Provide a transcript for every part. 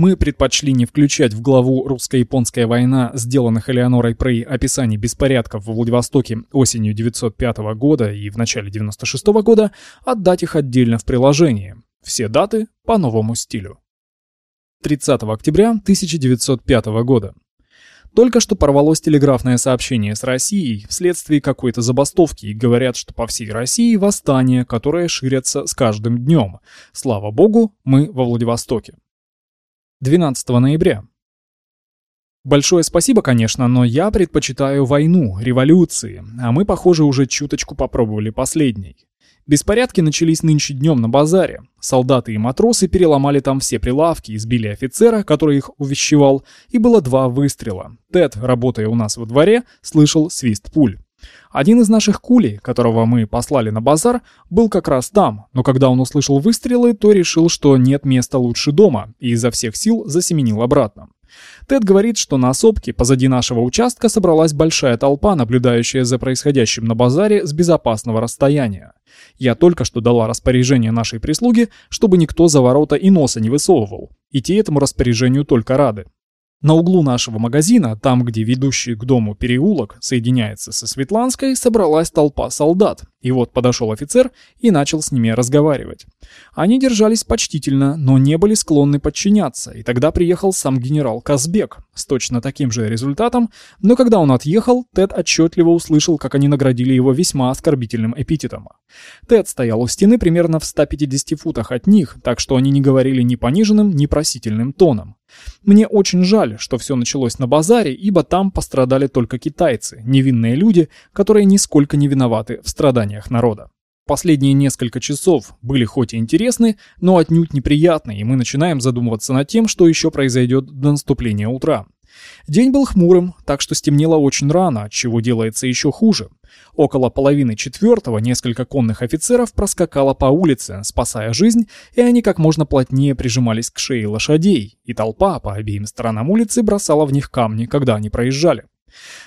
мы предпочли не включать в главу «Русско-японская война», сделанных Элеонорой Прей описаний беспорядков в Владивостоке осенью 905 года и в начале 96 года, отдать их отдельно в приложении. Все даты по новому стилю. 30 октября 1905 года. Только что порвалось телеграфное сообщение с Россией вследствие какой-то забастовки и говорят, что по всей России восстание, которое ширятся с каждым днем. Слава богу, мы во Владивостоке. 12 ноября. Большое спасибо, конечно, но я предпочитаю войну, революции, а мы, похоже, уже чуточку попробовали последней. Беспорядки начались нынче днем на базаре. Солдаты и матросы переломали там все прилавки, избили офицера, который их увещевал, и было два выстрела. Тед, работая у нас во дворе, слышал свист пуль. Один из наших кулей, которого мы послали на базар, был как раз там, но когда он услышал выстрелы, то решил, что нет места лучше дома, и изо всех сил засеменил обратно. Тед говорит, что на сопке позади нашего участка собралась большая толпа, наблюдающая за происходящим на базаре с безопасного расстояния. Я только что дала распоряжение нашей прислуге, чтобы никто за ворота и носа не высовывал. И те этому распоряжению только рады. На углу нашего магазина, там, где ведущий к дому переулок соединяется со Светланской, собралась толпа солдат. И вот подошел офицер и начал с ними разговаривать. Они держались почтительно, но не были склонны подчиняться, и тогда приехал сам генерал Казбек с точно таким же результатом, но когда он отъехал, Тед отчетливо услышал, как они наградили его весьма оскорбительным эпитетом. Тед стоял у стены примерно в 150 футах от них, так что они не говорили ни пониженным, ни просительным тоном. Мне очень жаль, что все началось на базаре, ибо там пострадали только китайцы, невинные люди, которые нисколько не виноваты в страданиях народа. Последние несколько часов были хоть и интересны, но отнюдь неприятны, и мы начинаем задумываться над тем, что еще произойдет до наступления утра. День был хмурым, так что стемнело очень рано, чего делается еще хуже. Около половины четвертого несколько конных офицеров проскакало по улице, спасая жизнь, и они как можно плотнее прижимались к шее лошадей, и толпа по обеим сторонам улицы бросала в них камни, когда они проезжали.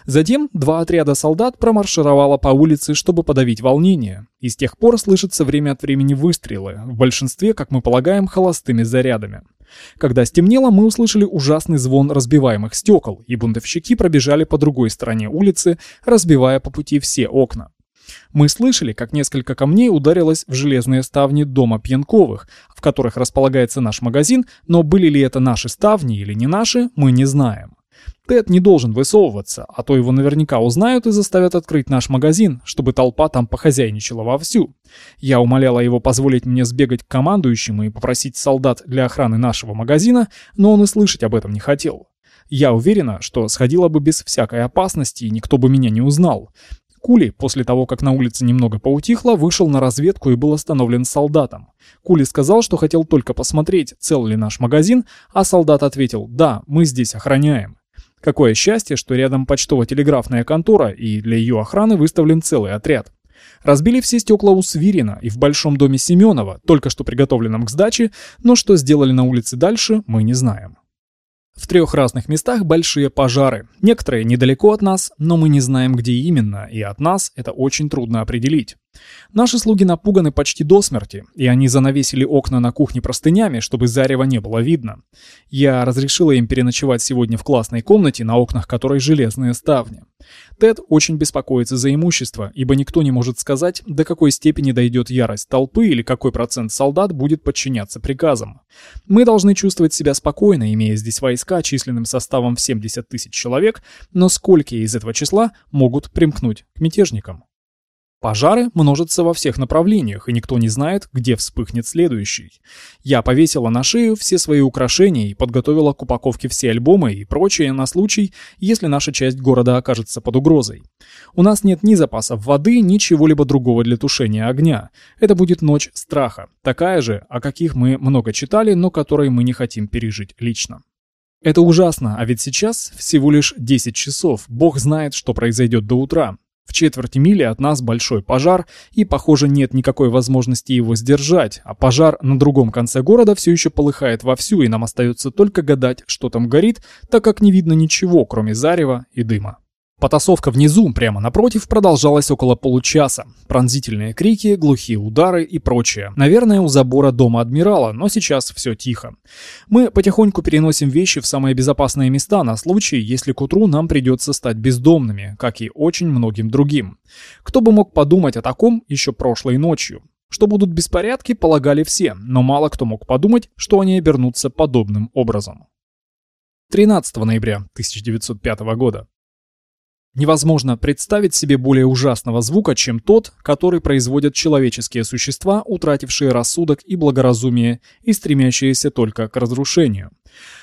Затем два отряда солдат промаршировало по улице, чтобы подавить волнение, и с тех пор слышатся время от времени выстрелы, в большинстве, как мы полагаем, холостыми зарядами. Когда стемнело, мы услышали ужасный звон разбиваемых стекол, и бунтовщики пробежали по другой стороне улицы, разбивая по пути все окна. Мы слышали, как несколько камней ударилось в железные ставни дома Пьянковых, в которых располагается наш магазин, но были ли это наши ставни или не наши, мы не знаем. Тед не должен высовываться, а то его наверняка узнают и заставят открыть наш магазин, чтобы толпа там похозяйничала вовсю. Я умоляла его позволить мне сбегать к командующему и попросить солдат для охраны нашего магазина, но он и слышать об этом не хотел. Я уверена, что сходила бы без всякой опасности и никто бы меня не узнал. Кули, после того, как на улице немного поутихло, вышел на разведку и был остановлен солдатом. Кули сказал, что хотел только посмотреть, цел ли наш магазин, а солдат ответил «Да, мы здесь охраняем». Какое счастье, что рядом почтово-телеграфная контора, и для ее охраны выставлен целый отряд. Разбили все стекла у Свирина и в большом доме Семенова, только что приготовленном к сдаче, но что сделали на улице дальше, мы не знаем. В трех разных местах большие пожары. Некоторые недалеко от нас, но мы не знаем, где именно, и от нас это очень трудно определить. Наши слуги напуганы почти до смерти, и они занавесили окна на кухне простынями, чтобы зарева не было видно. Я разрешила им переночевать сегодня в классной комнате, на окнах которой железные ставни. Тед очень беспокоится за имущество, ибо никто не может сказать, до какой степени дойдет ярость толпы или какой процент солдат будет подчиняться приказам. Мы должны чувствовать себя спокойно, имея здесь войска численным составом в 70 тысяч человек, но сколько из этого числа могут примкнуть к мятежникам? Пожары множатся во всех направлениях, и никто не знает, где вспыхнет следующий. Я повесила на шею все свои украшения и подготовила к упаковке все альбомы и прочее на случай, если наша часть города окажется под угрозой. У нас нет ни запасов воды, ни чего-либо другого для тушения огня. Это будет ночь страха, такая же, о каких мы много читали, но которой мы не хотим пережить лично. Это ужасно, а ведь сейчас всего лишь 10 часов. Бог знает, что произойдет до утра. В четверти мили от нас большой пожар, и, похоже, нет никакой возможности его сдержать, а пожар на другом конце города все еще полыхает вовсю, и нам остается только гадать, что там горит, так как не видно ничего, кроме зарева и дыма. Потасовка внизу, прямо напротив, продолжалась около получаса. Пронзительные крики, глухие удары и прочее. Наверное, у забора дома адмирала, но сейчас все тихо. Мы потихоньку переносим вещи в самые безопасные места на случай, если к утру нам придется стать бездомными, как и очень многим другим. Кто бы мог подумать о таком еще прошлой ночью? Что будут беспорядки, полагали все, но мало кто мог подумать, что они обернутся подобным образом. 13 ноября 1905 года. Невозможно представить себе более ужасного звука, чем тот, который производят человеческие существа, утратившие рассудок и благоразумие и стремящиеся только к разрушению.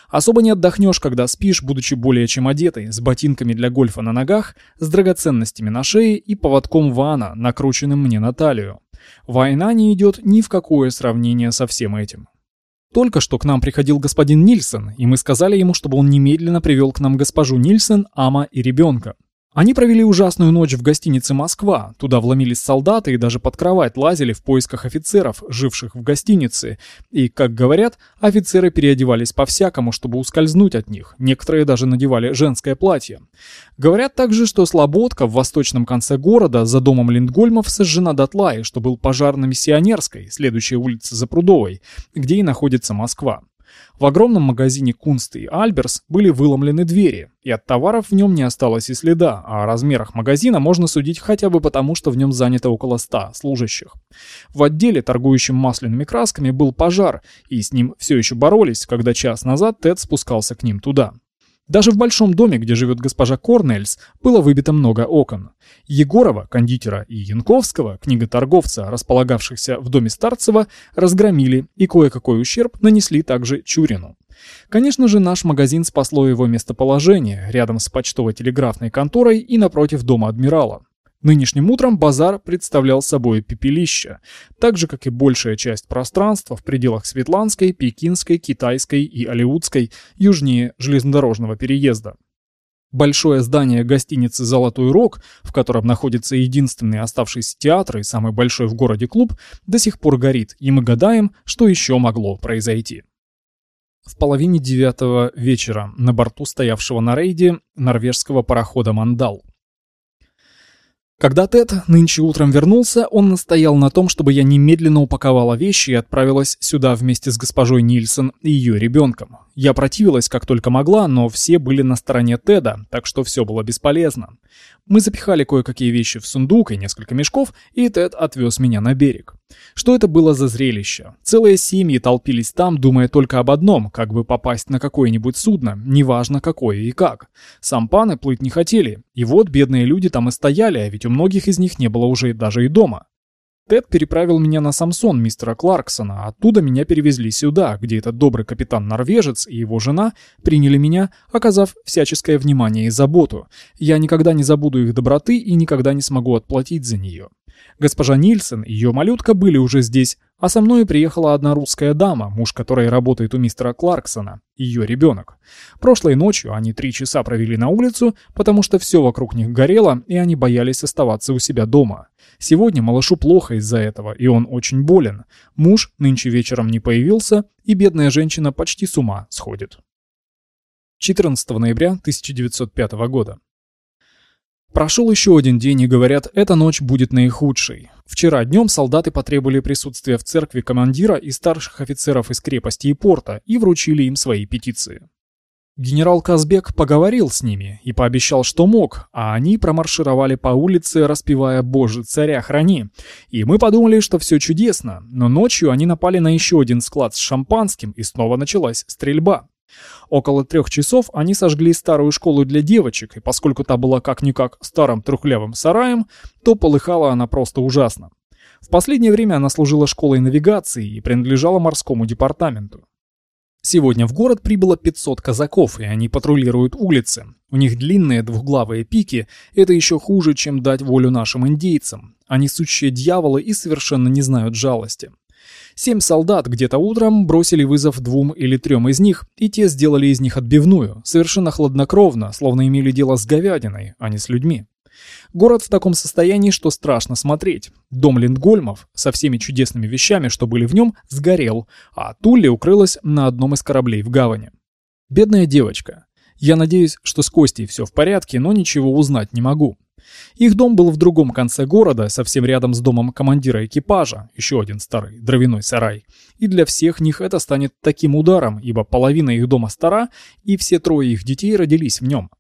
Особо не отдохнешь, когда спишь, будучи более чем одетый, с ботинками для гольфа на ногах, с драгоценностями на шее и поводком вана, накрученным мне на талию. Война не идет ни в какое сравнение со всем этим. Только что к нам приходил господин Нильсон, и мы сказали ему, чтобы он немедленно привел к нам госпожу Нильсон, Ама и ребенка. Они провели ужасную ночь в гостинице «Москва». Туда вломились солдаты и даже под кровать лазили в поисках офицеров, живших в гостинице. И, как говорят, офицеры переодевались по-всякому, чтобы ускользнуть от них. Некоторые даже надевали женское платье. Говорят также, что Слободка в восточном конце города за домом Линдгольмов сожжена дотла и что был пожар на Миссионерской, следующей улице за Прудовой, где и находится Москва. В огромном магазине Кунст и Альберс были выломлены двери, и от товаров в нем не осталось и следа, а о размерах магазина можно судить хотя бы потому, что в нем занято около 100 служащих. В отделе, торгующем масляными красками, был пожар, и с ним все еще боролись, когда час назад Тед спускался к ним туда. Даже в большом доме, где живет госпожа Корнельс, было выбито много окон. Егорова, кондитера, и Янковского, книготорговца, располагавшихся в доме Старцева, разгромили и кое-какой ущерб нанесли также Чурину. Конечно же, наш магазин спасло его местоположение, рядом с почтово-телеграфной конторой и напротив дома адмирала. Нынешним утром базар представлял собой пепелище, так же, как и большая часть пространства в пределах Светланской, Пекинской, Китайской и Алиутской, южнее железнодорожного переезда. Большое здание гостиницы «Золотой рог», в котором находится единственный оставшийся театр и самый большой в городе клуб, до сих пор горит, и мы гадаем, что еще могло произойти. В половине девятого вечера на борту стоявшего на рейде норвежского парохода «Мандал» Когда Тед нынче утром вернулся, он настоял на том, чтобы я немедленно упаковала вещи и отправилась сюда вместе с госпожой Нильсон и ее ребенком. Я противилась как только могла, но все были на стороне Теда, так что все было бесполезно. Мы запихали кое-какие вещи в сундук и несколько мешков, и Тед отвез меня на берег. Что это было за зрелище? Целые семьи толпились там, думая только об одном, как бы попасть на какое-нибудь судно, неважно какое и как. Сампаны плыть не хотели, и вот бедные люди там и стояли, а ведь у многих из них не было уже даже и дома. Тед переправил меня на Самсон мистера Кларксона, оттуда меня перевезли сюда, где этот добрый капитан-норвежец и его жена приняли меня, оказав всяческое внимание и заботу. Я никогда не забуду их доброты и никогда не смогу отплатить за нее. Госпожа Нильсон и ее малютка были уже здесь, а со мной приехала одна русская дама, муж которой работает у мистера Кларксона, ее ребенок. Прошлой ночью они три часа провели на улицу, потому что все вокруг них горело, и они боялись оставаться у себя дома. Сегодня малышу плохо из-за этого, и он очень болен. Муж нынче вечером не появился, и бедная женщина почти с ума сходит. 14 ноября 1905 года. Прошел еще один день и говорят, эта ночь будет наихудшей. Вчера днем солдаты потребовали присутствия в церкви командира и старших офицеров из крепости и порта и вручили им свои петиции. Генерал Казбек поговорил с ними и пообещал, что мог, а они промаршировали по улице, распевая «Боже, царя храни». И мы подумали, что все чудесно, но ночью они напали на еще один склад с шампанским, и снова началась стрельба. Около трех часов они сожгли старую школу для девочек, и поскольку та была как-никак старым трухлявым сараем, то полыхала она просто ужасно. В последнее время она служила школой навигации и принадлежала морскому департаменту. Сегодня в город прибыло 500 казаков, и они патрулируют улицы. У них длинные двухглавые пики, это еще хуже, чем дать волю нашим индейцам. Они сущие дьяволы и совершенно не знают жалости. Семь солдат где-то утром бросили вызов двум или трем из них, и те сделали из них отбивную, совершенно хладнокровно, словно имели дело с говядиной, а не с людьми. Город в таком состоянии, что страшно смотреть. Дом Линдгольмов со всеми чудесными вещами, что были в нем, сгорел, а Тулли укрылась на одном из кораблей в гавани. Бедная девочка. Я надеюсь, что с Костей все в порядке, но ничего узнать не могу. Их дом был в другом конце города, совсем рядом с домом командира экипажа, еще один старый дровяной сарай. И для всех них это станет таким ударом, ибо половина их дома стара, и все трое их детей родились в нем.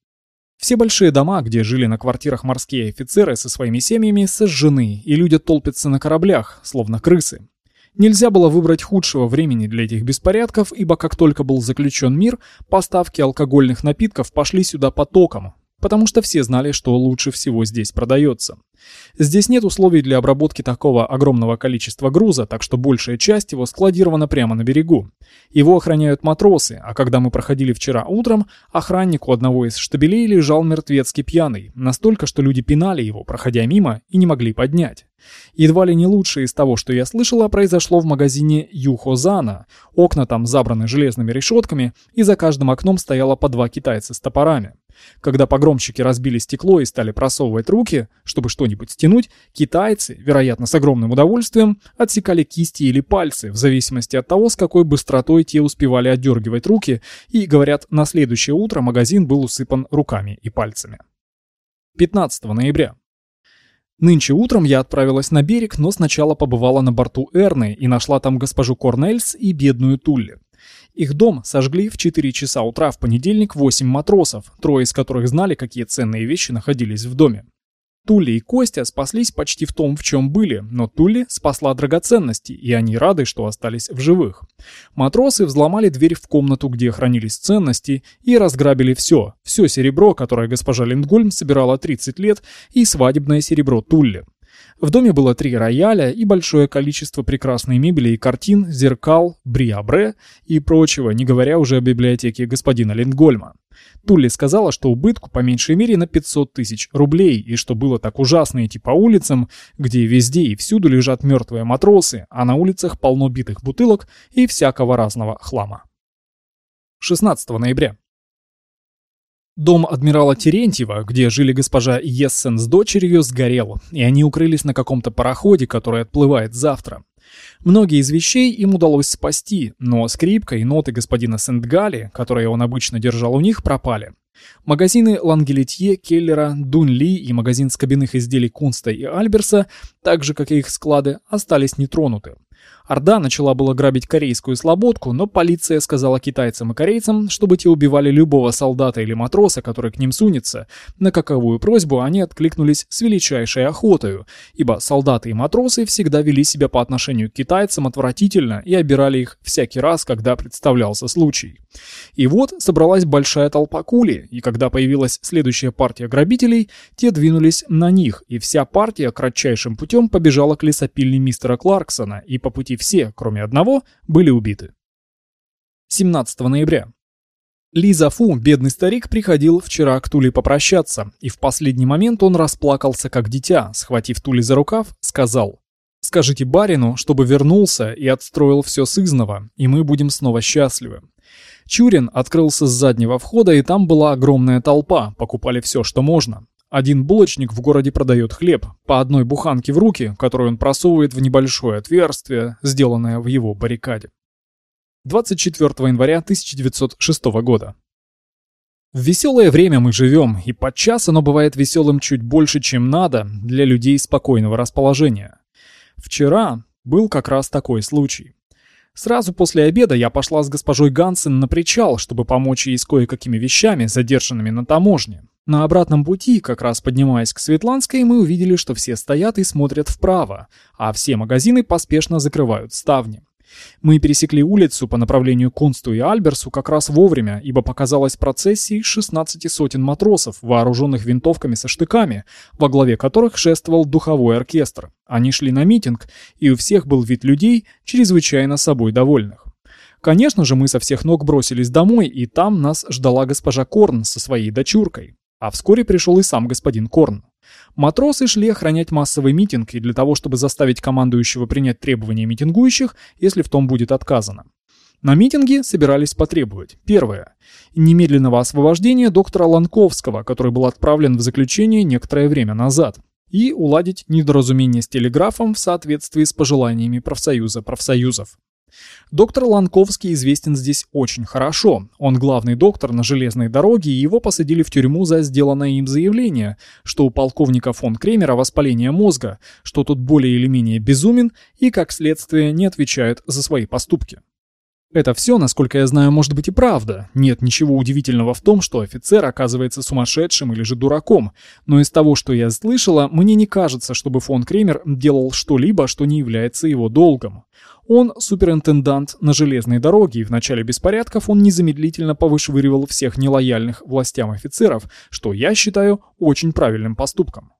Все большие дома, где жили на квартирах морские офицеры со своими семьями, сожжены, и люди толпятся на кораблях, словно крысы. Нельзя было выбрать худшего времени для этих беспорядков, ибо как только был заключен мир, поставки алкогольных напитков пошли сюда потоком, потому что все знали, что лучше всего здесь продается. Здесь нет условий для обработки такого огромного количества груза, так что большая часть его складирована прямо на берегу. Его охраняют матросы, а когда мы проходили вчера утром, охранник у одного из штабелей лежал мертвецки пьяный, настолько, что люди пинали его, проходя мимо, и не могли поднять. Едва ли не лучшее из того, что я слышала, произошло в магазине Юхозана. Окна там забраны железными решетками, и за каждым окном стояло по два китайца с топорами. Когда погромщики разбили стекло и стали просовывать руки, чтобы что-нибудь стянуть, китайцы, вероятно с огромным удовольствием, отсекали кисти или пальцы, в зависимости от того, с какой быстротой те успевали отдергивать руки, и, говорят, на следующее утро магазин был усыпан руками и пальцами. 15 ноября. Нынче утром я отправилась на берег, но сначала побывала на борту Эрны и нашла там госпожу Корнельс и бедную Тулли. Их дом сожгли в 4 часа утра в понедельник 8 матросов, трое из которых знали, какие ценные вещи находились в доме. Тули и Костя спаслись почти в том, в чем были, но Тули спасла драгоценности, и они рады, что остались в живых. Матросы взломали дверь в комнату, где хранились ценности, и разграбили все. Все серебро, которое госпожа Линдгольм собирала 30 лет, и свадебное серебро Тулли. В доме было три рояля и большое количество прекрасной мебели и картин, зеркал, бриабре и прочего, не говоря уже о библиотеке господина Линдгольма. Тулли сказала, что убытку по меньшей мере на 500 тысяч рублей, и что было так ужасно идти по улицам, где везде и всюду лежат мертвые матросы, а на улицах полно битых бутылок и всякого разного хлама. 16 ноября. Дом адмирала Терентьева, где жили госпожа Ессен с дочерью, сгорел, и они укрылись на каком-то пароходе, который отплывает завтра. Многие из вещей им удалось спасти, но скрипка и ноты господина Сент-Гали, которые он обычно держал у них, пропали. Магазины Лангелетье, Келлера, Дунли и магазин скобяных изделий Кунста и Альберса, так же как и их склады, остались нетронуты. Орда начала было грабить корейскую слободку, но полиция сказала китайцам и корейцам, чтобы те убивали любого солдата или матроса, который к ним сунется, на каковую просьбу они откликнулись с величайшей охотою, ибо солдаты и матросы всегда вели себя по отношению к китайцам отвратительно и обирали их всякий раз, когда представлялся случай. И вот собралась большая толпа кули, и когда появилась следующая партия грабителей, те двинулись на них, и вся партия кратчайшим путем побежала к лесопильне мистера Кларксона, и по пути все, кроме одного, были убиты. 17 ноября. Ли Зафу, бедный старик, приходил вчера к Туле попрощаться, и в последний момент он расплакался как дитя, схватив Тули за рукав, сказал «Скажите барину, чтобы вернулся и отстроил все с изного, и мы будем снова счастливы». Чурин открылся с заднего входа, и там была огромная толпа, покупали все, что можно. Один булочник в городе продает хлеб, по одной буханке в руки, которую он просовывает в небольшое отверстие, сделанное в его баррикаде. 24 января 1906 года. В веселое время мы живем, и подчас оно бывает веселым чуть больше, чем надо для людей спокойного расположения. Вчера был как раз такой случай. Сразу после обеда я пошла с госпожой Гансен на причал, чтобы помочь ей с кое-какими вещами, задержанными на таможне. На обратном пути, как раз поднимаясь к Светланской, мы увидели, что все стоят и смотрят вправо, а все магазины поспешно закрывают ставни. Мы пересекли улицу по направлению к Кунсту и Альберсу как раз вовремя, ибо показалась процессия из 16 сотен матросов, вооруженных винтовками со штыками, во главе которых шествовал духовой оркестр. Они шли на митинг, и у всех был вид людей, чрезвычайно собой довольных. Конечно же, мы со всех ног бросились домой, и там нас ждала госпожа Корн со своей дочуркой. А вскоре пришел и сам господин Корн. Матросы шли охранять массовый митинг и для того, чтобы заставить командующего принять требования митингующих, если в том будет отказано. На митинге собирались потребовать. Первое. Немедленного освобождения доктора Ланковского, который был отправлен в заключение некоторое время назад. И уладить недоразумение с телеграфом в соответствии с пожеланиями профсоюза профсоюзов. Доктор Ланковский известен здесь очень хорошо. Он главный доктор на железной дороге, и его посадили в тюрьму за сделанное им заявление, что у полковника фон Кремера воспаление мозга, что тот более или менее безумен и, как следствие, не отвечает за свои поступки. Это все, насколько я знаю, может быть и правда. Нет ничего удивительного в том, что офицер оказывается сумасшедшим или же дураком. Но из того, что я слышала, мне не кажется, чтобы фон Кремер делал что-либо, что не является его долгом. Он суперинтендант на железной дороге, и в начале беспорядков он незамедлительно повышвыривал всех нелояльных властям офицеров, что я считаю очень правильным поступком.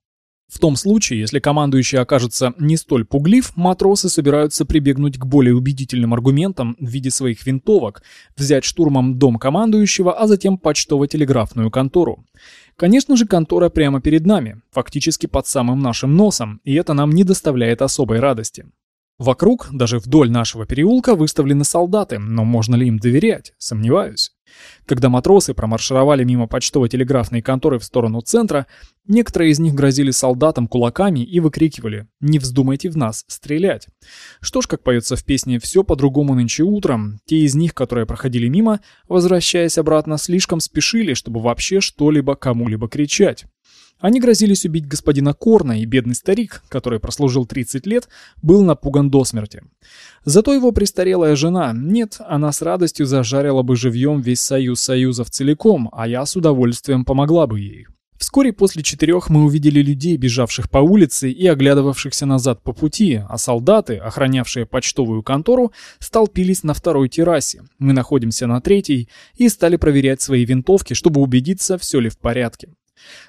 В том случае, если командующий окажется не столь пуглив, матросы собираются прибегнуть к более убедительным аргументам в виде своих винтовок, взять штурмом дом командующего, а затем почтово-телеграфную контору. Конечно же, контора прямо перед нами, фактически под самым нашим носом, и это нам не доставляет особой радости. Вокруг, даже вдоль нашего переулка, выставлены солдаты, но можно ли им доверять? Сомневаюсь. Когда матросы промаршировали мимо почтово-телеграфной конторы в сторону центра, некоторые из них грозили солдатам кулаками и выкрикивали «Не вздумайте в нас стрелять». Что ж, как поется в песне «Все по-другому нынче утром», те из них, которые проходили мимо, возвращаясь обратно, слишком спешили, чтобы вообще что-либо кому-либо кричать. Они грозились убить господина Корна, и бедный старик, который прослужил 30 лет, был напуган до смерти. Зато его престарелая жена, нет, она с радостью зажарила бы живьем весь союз союзов целиком, а я с удовольствием помогла бы ей. Вскоре после четырех мы увидели людей, бежавших по улице и оглядывавшихся назад по пути, а солдаты, охранявшие почтовую контору, столпились на второй террасе. Мы находимся на третьей и стали проверять свои винтовки, чтобы убедиться, все ли в порядке.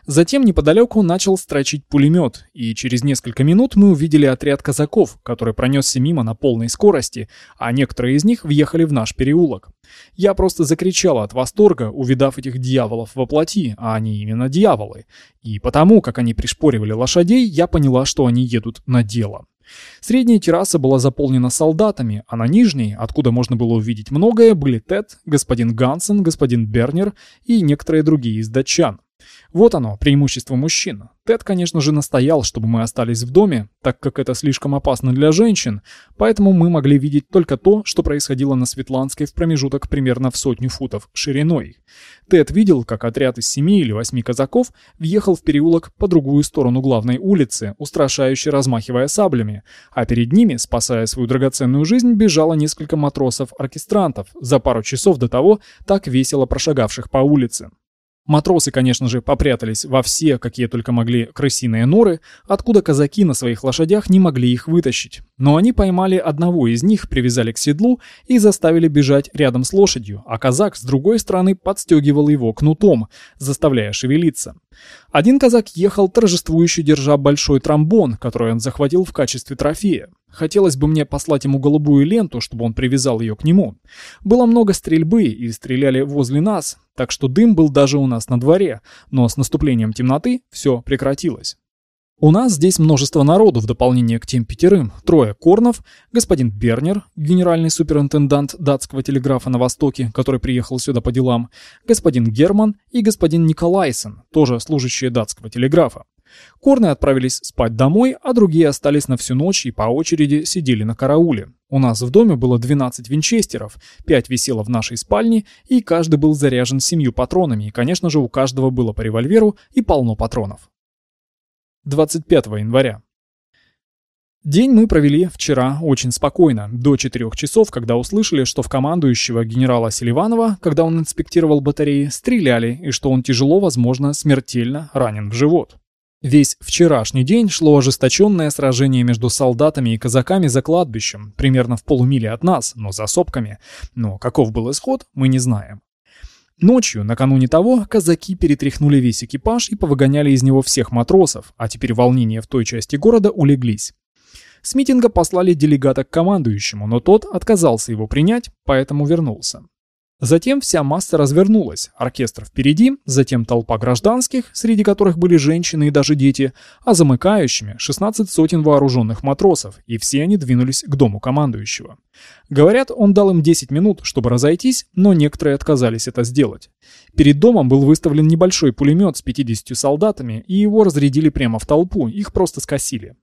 Затем неподалеку начал строчить пулемет, и через несколько минут мы увидели отряд казаков, который пронесся мимо на полной скорости, а некоторые из них въехали в наш переулок. Я просто закричал от восторга, увидав этих дьяволов во плоти, а они именно дьяволы. И потому, как они пришпоривали лошадей, я поняла, что они едут на дело. Средняя терраса была заполнена солдатами, а на нижней, откуда можно было увидеть многое, были Тед, господин Гансен, господин Бернер и некоторые другие из датчан. Вот оно, преимущество мужчин. Тед, конечно же, настоял, чтобы мы остались в доме, так как это слишком опасно для женщин, поэтому мы могли видеть только то, что происходило на Светланской в промежуток примерно в сотню футов шириной. Тед видел, как отряд из семи или восьми казаков въехал в переулок по другую сторону главной улицы, устрашающе размахивая саблями, а перед ними, спасая свою драгоценную жизнь, бежало несколько матросов-оркестрантов, за пару часов до того так весело прошагавших по улице. Матросы, конечно же, попрятались во все, какие только могли, крысиные норы, откуда казаки на своих лошадях не могли их вытащить. Но они поймали одного из них, привязали к седлу и заставили бежать рядом с лошадью, а казак с другой стороны подстегивал его кнутом, заставляя шевелиться. Один казак ехал торжествующе держа большой тромбон, который он захватил в качестве трофея. Хотелось бы мне послать ему голубую ленту, чтобы он привязал ее к нему. Было много стрельбы и стреляли возле нас, так что дым был даже у нас на дворе, но с наступлением темноты все прекратилось. У нас здесь множество народу в дополнение к тем пятерым. Трое Корнов, господин Бернер, генеральный суперинтендант датского телеграфа на Востоке, который приехал сюда по делам, господин Герман и господин Николайсен, тоже служащие датского телеграфа. Корны отправились спать домой, а другие остались на всю ночь и по очереди сидели на карауле. У нас в доме было 12 винчестеров, 5 висело в нашей спальне, и каждый был заряжен семью патронами, и, конечно же, у каждого было по револьверу и полно патронов. 25 января. День мы провели вчера очень спокойно, до 4 часов, когда услышали, что в командующего генерала Селиванова, когда он инспектировал батареи, стреляли, и что он тяжело, возможно, смертельно ранен в живот. Весь вчерашний день шло ожесточенное сражение между солдатами и казаками за кладбищем, примерно в полумиле от нас, но за сопками. Но каков был исход, мы не знаем. Ночью, накануне того, казаки перетряхнули весь экипаж и повыгоняли из него всех матросов, а теперь волнения в той части города улеглись. С митинга послали делегата к командующему, но тот отказался его принять, поэтому вернулся. Затем вся масса развернулась, оркестр впереди, затем толпа гражданских, среди которых были женщины и даже дети, а замыкающими 16 сотен вооруженных матросов, и все они двинулись к дому командующего. Говорят, он дал им 10 минут, чтобы разойтись, но некоторые отказались это сделать. Перед домом был выставлен небольшой пулемет с 50 солдатами, и его разрядили прямо в толпу, их просто скосили.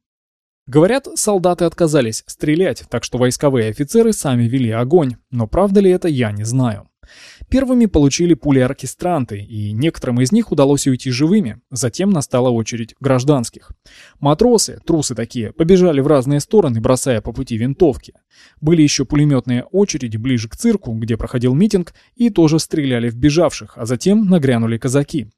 Говорят, солдаты отказались стрелять, так что войсковые офицеры сами вели огонь, но правда ли это, я не знаю. Первыми получили пули оркестранты, и некоторым из них удалось уйти живыми. Затем настала очередь гражданских. Матросы, трусы такие, побежали в разные стороны, бросая по пути винтовки. Были еще пулеметные очереди ближе к цирку, где проходил митинг, и тоже стреляли в бежавших, а затем нагрянули казаки.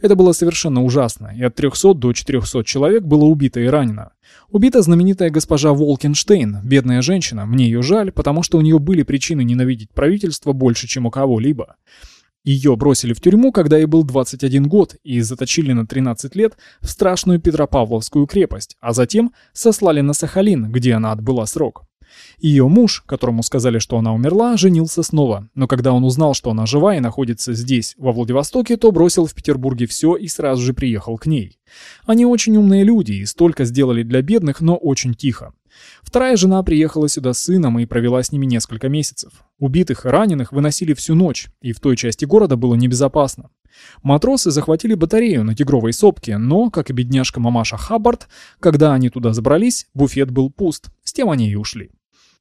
Это было совершенно ужасно, и от 300 до 400 человек было убито и ранено. Убита знаменитая госпожа Волкенштейн, бедная женщина, мне ее жаль, потому что у нее были причины ненавидеть правительство больше, чем у кого-либо. Ее бросили в тюрьму, когда ей был 21 год, и заточили на 13 лет в страшную Петропавловскую крепость, а затем сослали на Сахалин, где она отбыла срок. Ее муж, которому сказали, что она умерла, женился снова, но когда он узнал, что она жива и находится здесь, во Владивостоке, то бросил в Петербурге все и сразу же приехал к ней. Они очень умные люди и столько сделали для бедных, но очень тихо. Вторая жена приехала сюда с сыном и провела с ними несколько месяцев. Убитых и раненых выносили всю ночь, и в той части города было небезопасно. Матросы захватили батарею на Тигровой сопке, но, как и бедняжка мамаша Хаббард, когда они туда забрались, буфет был пуст, с тем они и ушли.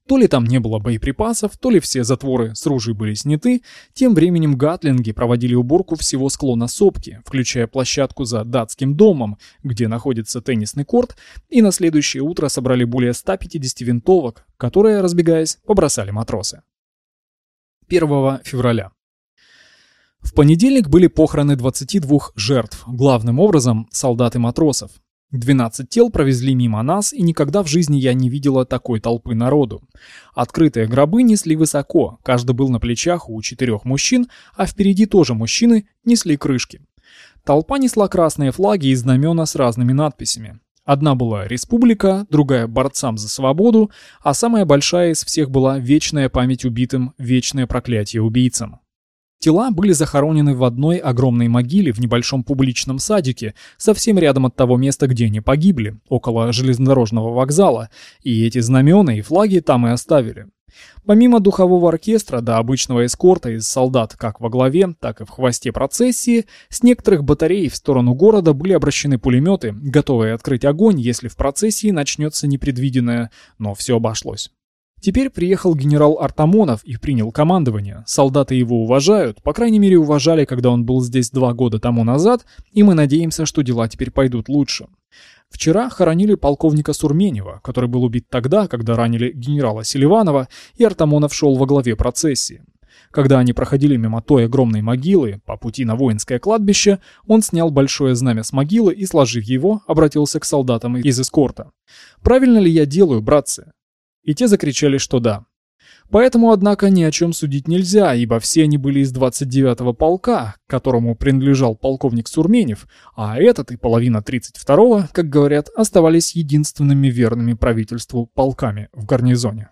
То ли там не было боеприпасов, то ли все затворы с ружей были сняты, тем временем гатлинги проводили уборку всего склона сопки, включая площадку за датским домом, где находится теннисный корт, и на следующее утро собрали более 150 винтовок, которые, разбегаясь, побросали матросы. 1 февраля. В понедельник были похороны 22 жертв, главным образом солдат и матросов. 12 тел провезли мимо нас, и никогда в жизни я не видела такой толпы народу. Открытые гробы несли высоко, каждый был на плечах у четырех мужчин, а впереди тоже мужчины несли крышки. Толпа несла красные флаги и знамена с разными надписями. Одна была «Республика», другая «Борцам за свободу», а самая большая из всех была «Вечная память убитым, вечное проклятие убийцам». Тела были захоронены в одной огромной могиле в небольшом публичном садике, совсем рядом от того места, где они погибли, около железнодорожного вокзала, и эти знамена и флаги там и оставили. Помимо духового оркестра до обычного эскорта из солдат как во главе, так и в хвосте процессии, с некоторых батарей в сторону города были обращены пулеметы, готовые открыть огонь, если в процессии начнется непредвиденное, но все обошлось. Теперь приехал генерал Артамонов и принял командование. Солдаты его уважают, по крайней мере уважали, когда он был здесь два года тому назад, и мы надеемся, что дела теперь пойдут лучше. Вчера хоронили полковника Сурменева, который был убит тогда, когда ранили генерала Селиванова, и Артамонов шел во главе процессии. Когда они проходили мимо той огромной могилы, по пути на воинское кладбище, он снял большое знамя с могилы и, сложив его, обратился к солдатам из эскорта. «Правильно ли я делаю, братцы? И те закричали, что да. Поэтому, однако, ни о чем судить нельзя, ибо все они были из 29-го полка, которому принадлежал полковник Сурменев, а этот и половина 32-го, как говорят, оставались единственными верными правительству полками в гарнизоне.